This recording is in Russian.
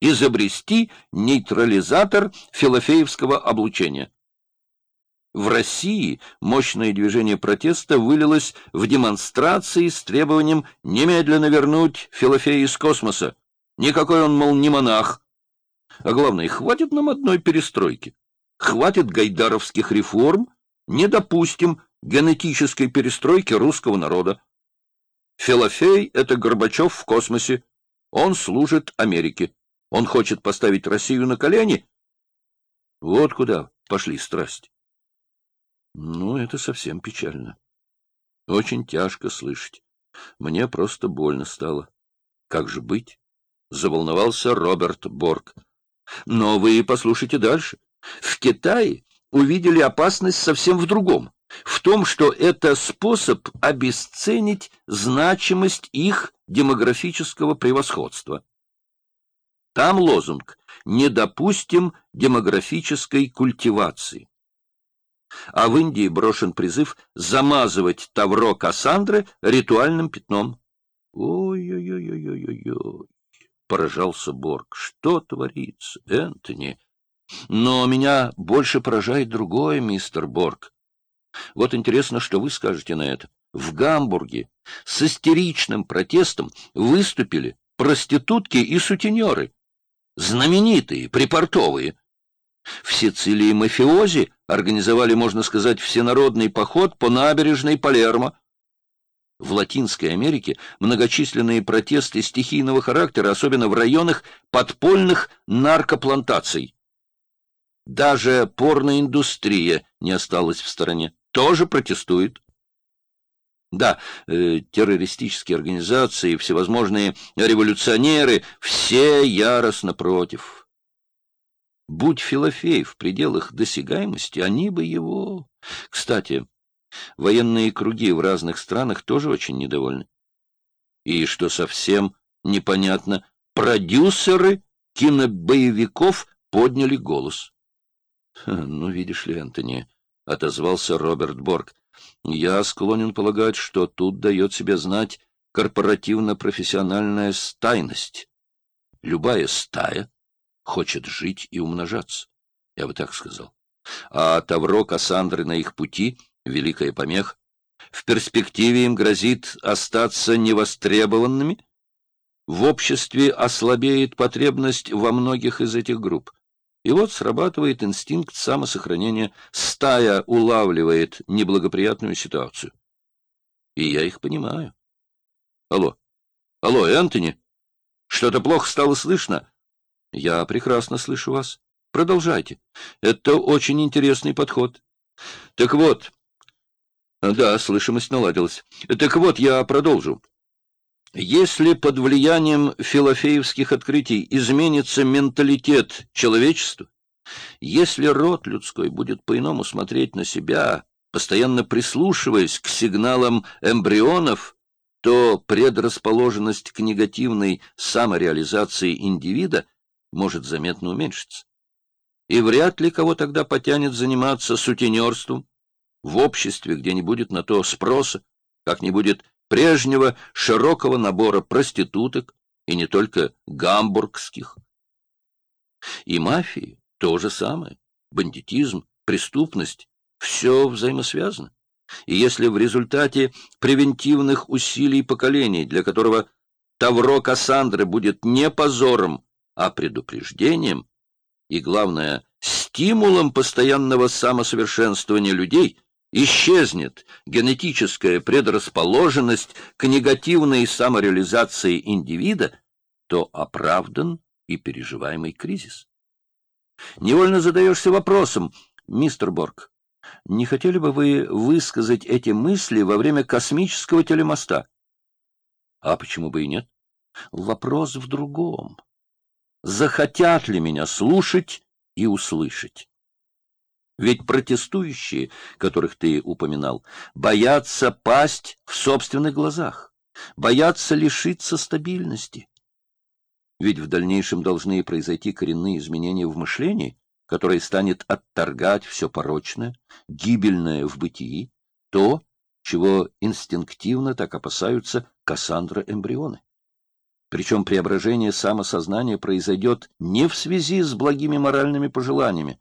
изобрести нейтрализатор филофеевского облучения. В России мощное движение протеста вылилось в демонстрации с требованием немедленно вернуть Филофея из космоса. Никакой он, мол, не монах. А главное, хватит нам одной перестройки. Хватит гайдаровских реформ, не допустим генетической перестройки русского народа. Филофей — это Горбачев в космосе. Он служит Америке. Он хочет поставить Россию на колени. Вот куда пошли страсти. Ну, это совсем печально. Очень тяжко слышать. Мне просто больно стало. Как же быть? Заволновался Роберт Борг. Но вы послушайте дальше. В Китае увидели опасность совсем в другом. В том, что это способ обесценить значимость их демографического превосходства. Там лозунг «Не допустим демографической культивации» а в Индии брошен призыв замазывать тавро Кассандры ритуальным пятном. Ой-ой-ой-ой-ой-ой, поражался Борг. Что творится, Энтони? Но меня больше поражает другое, мистер Борг. Вот интересно, что вы скажете на это. В Гамбурге с истеричным протестом выступили проститутки и сутенеры, знаменитые, припортовые. В Сицилии мафиози организовали, можно сказать, всенародный поход по набережной Палермо. В Латинской Америке многочисленные протесты стихийного характера, особенно в районах подпольных наркоплантаций. Даже порноиндустрия не осталась в стороне, тоже протестует. Да, э, террористические организации, всевозможные революционеры, все яростно против. Будь Филофей в пределах досягаемости, они бы его... Кстати, военные круги в разных странах тоже очень недовольны. И, что совсем непонятно, продюсеры кинобоевиков подняли голос. — Ну, видишь ли, Антони, — отозвался Роберт Борг, — я склонен полагать, что тут дает себе знать корпоративно-профессиональная стайность. Любая стая хочет жить и умножаться. Я бы так сказал. А Тавро Кассандры на их пути — великая помеха. В перспективе им грозит остаться невостребованными. В обществе ослабеет потребность во многих из этих групп. И вот срабатывает инстинкт самосохранения. Стая улавливает неблагоприятную ситуацию. И я их понимаю. Алло. Алло, Энтони. Что-то плохо стало слышно. Я прекрасно слышу вас. Продолжайте. Это очень интересный подход. Так вот... Да, слышимость наладилась. Так вот, я продолжу. Если под влиянием филофеевских открытий изменится менталитет человечества, если род людской будет по-иному смотреть на себя, постоянно прислушиваясь к сигналам эмбрионов, то предрасположенность к негативной самореализации индивида может заметно уменьшиться. И вряд ли кого тогда потянет заниматься сутенерством в обществе, где не будет на то спроса, как не будет прежнего широкого набора проституток, и не только гамбургских. И мафии то же самое. Бандитизм, преступность — все взаимосвязано. И если в результате превентивных усилий поколений, для которого Тавро Кассандры будет не позором, а предупреждением и, главное, стимулом постоянного самосовершенствования людей исчезнет генетическая предрасположенность к негативной самореализации индивида, то оправдан и переживаемый кризис. Невольно задаешься вопросом, мистер Борг, не хотели бы вы высказать эти мысли во время космического телемоста? А почему бы и нет? Вопрос в другом захотят ли меня слушать и услышать. Ведь протестующие, которых ты упоминал, боятся пасть в собственных глазах, боятся лишиться стабильности. Ведь в дальнейшем должны произойти коренные изменения в мышлении, которое станет отторгать все порочное, гибельное в бытии, то, чего инстинктивно так опасаются Кассандра-эмбрионы. Причем преображение самосознания произойдет не в связи с благими моральными пожеланиями,